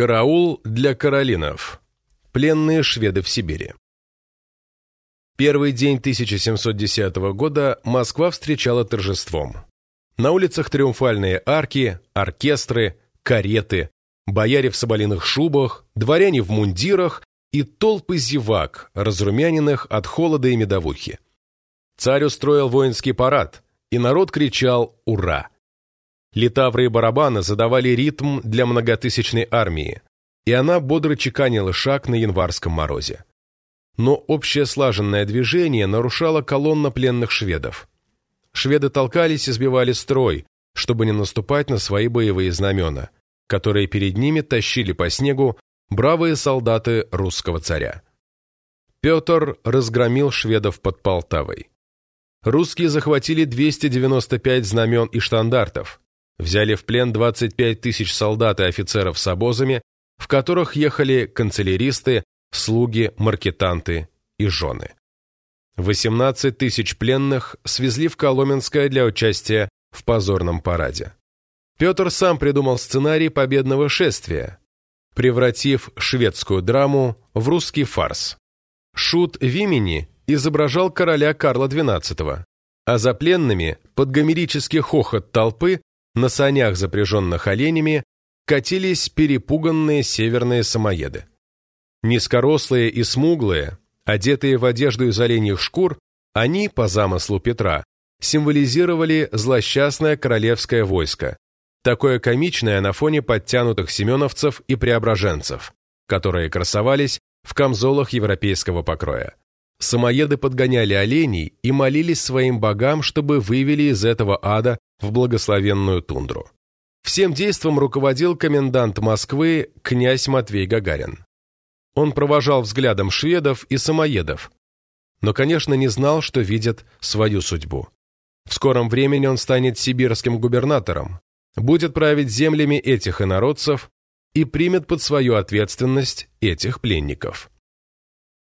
Караул для каролинов. Пленные шведы в Сибири. Первый день 1710 года Москва встречала торжеством. На улицах триумфальные арки, оркестры, кареты, бояре в соболиных шубах, дворяне в мундирах и толпы зевак, разрумяненных от холода и медовухи. Царь устроил воинский парад, и народ кричал «Ура!». Литавры и барабаны задавали ритм для многотысячной армии, и она бодро чеканила шаг на январском морозе. Но общее слаженное движение нарушало колонна пленных шведов. Шведы толкались и сбивали строй, чтобы не наступать на свои боевые знамена, которые перед ними тащили по снегу бравые солдаты русского царя. Петр разгромил шведов под Полтавой. Русские захватили 295 знамен и штандартов, взяли в плен 25 тысяч солдат и офицеров с обозами, в которых ехали канцеляристы, слуги, маркетанты и жены. 18 тысяч пленных свезли в Коломенское для участия в позорном параде. Петр сам придумал сценарий победного шествия, превратив шведскую драму в русский фарс. Шут Вимени изображал короля Карла XII, а за пленными под гомерический хохот толпы на санях, запряженных оленями, катились перепуганные северные самоеды. Низкорослые и смуглые, одетые в одежду из оленьих шкур, они, по замыслу Петра, символизировали злосчастное королевское войско, такое комичное на фоне подтянутых семеновцев и преображенцев, которые красовались в камзолах европейского покроя. Самоеды подгоняли оленей и молились своим богам, чтобы вывели из этого ада в благословенную тундру. Всем действом руководил комендант Москвы князь Матвей Гагарин. Он провожал взглядом шведов и самоедов, но, конечно, не знал, что видят свою судьбу. В скором времени он станет сибирским губернатором, будет править землями этих инородцев и примет под свою ответственность этих пленников.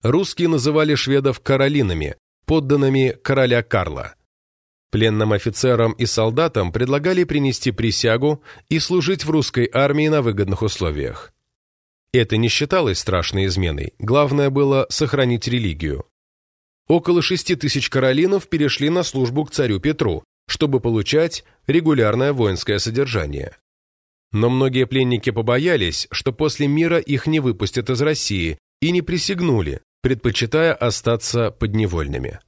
Русские называли шведов каролинами, подданными короля Карла. Пленным офицерам и солдатам предлагали принести присягу и служить в русской армии на выгодных условиях. Это не считалось страшной изменой, главное было сохранить религию. Около шести тысяч каролинов перешли на службу к царю Петру, чтобы получать регулярное воинское содержание. Но многие пленники побоялись, что после мира их не выпустят из России, и не присягнули, предпочитая остаться подневольными.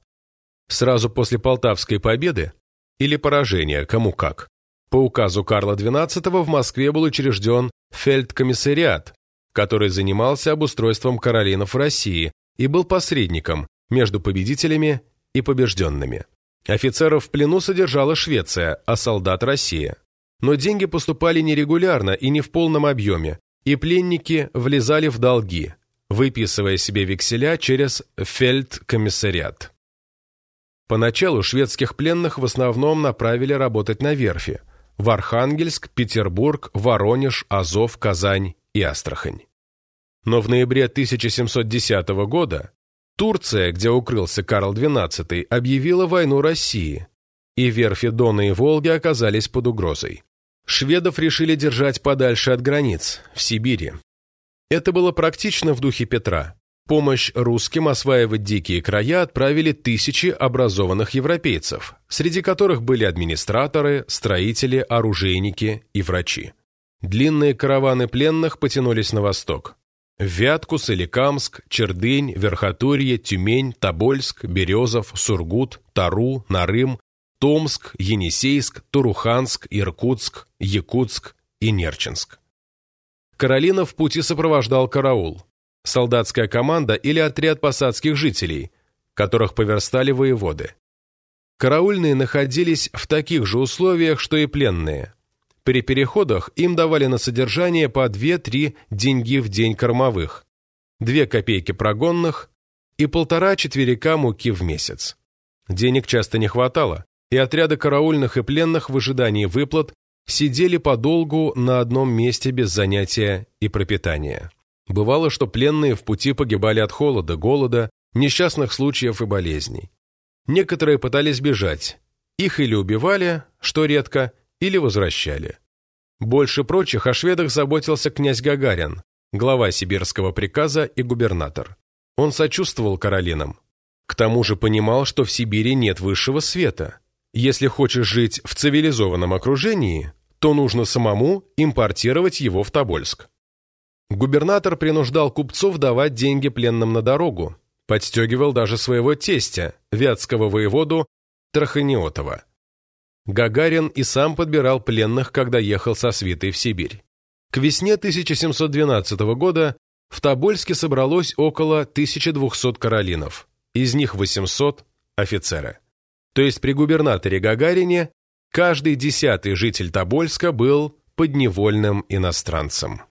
Сразу после Полтавской победы или поражения, кому как, по указу Карла XII в Москве был учрежден фельдкомиссариат, который занимался обустройством каролинов в России и был посредником между победителями и побежденными. Офицеров в плену содержала Швеция, а солдат – Россия. Но деньги поступали нерегулярно и не в полном объеме, и пленники влезали в долги, выписывая себе векселя через фельдкомиссариат. Поначалу шведских пленных в основном направили работать на верфи в Архангельск, Петербург, Воронеж, Азов, Казань и Астрахань. Но в ноябре 1710 года Турция, где укрылся Карл XII, объявила войну России, и верфи Дона и Волги оказались под угрозой. Шведов решили держать подальше от границ, в Сибири, это было практично в духе Петра. Помощь русским осваивать дикие края отправили тысячи образованных европейцев, среди которых были администраторы, строители, оружейники и врачи. Длинные караваны пленных потянулись на восток. В Вятку, Соликамск, Чердынь, Верхотурье, Тюмень, Тобольск, Березов, Сургут, Тару, Нарым, Томск, Енисейск, Туруханск, Иркутск, Якутск и Нерчинск. Каролина в пути сопровождал караул, солдатская команда или отряд посадских жителей, которых поверстали воеводы. Караульные находились в таких же условиях, что и пленные. При переходах им давали на содержание по 2-3 деньги в день кормовых, 2 копейки прогонных и полтора четверика муки в месяц. Денег часто не хватало, и отряды караульных и пленных в ожидании выплат сидели подолгу на одном месте без занятия и пропитания. Бывало, что пленные в пути погибали от холода, голода, несчастных случаев и болезней. Некоторые пытались бежать. Их или убивали, что редко, или возвращали. Больше прочих о шведах заботился князь Гагарин, глава сибирского приказа и губернатор. Он сочувствовал Каролинам. К тому же понимал, что в Сибири нет высшего света. Если хочешь жить в цивилизованном окружении, то нужно самому импортировать его в Тобольск. Губернатор принуждал купцов давать деньги пленным на дорогу, подстегивал даже своего тестя, вятского воеводу Траханиотова. Гагарин и сам подбирал пленных, когда ехал со свитой в Сибирь. К весне 1712 года в Тобольске собралось около 1200 каролинов, из них 800 – офицеры. То есть при губернаторе Гагарине каждый десятый житель Тобольска был подневольным иностранцем.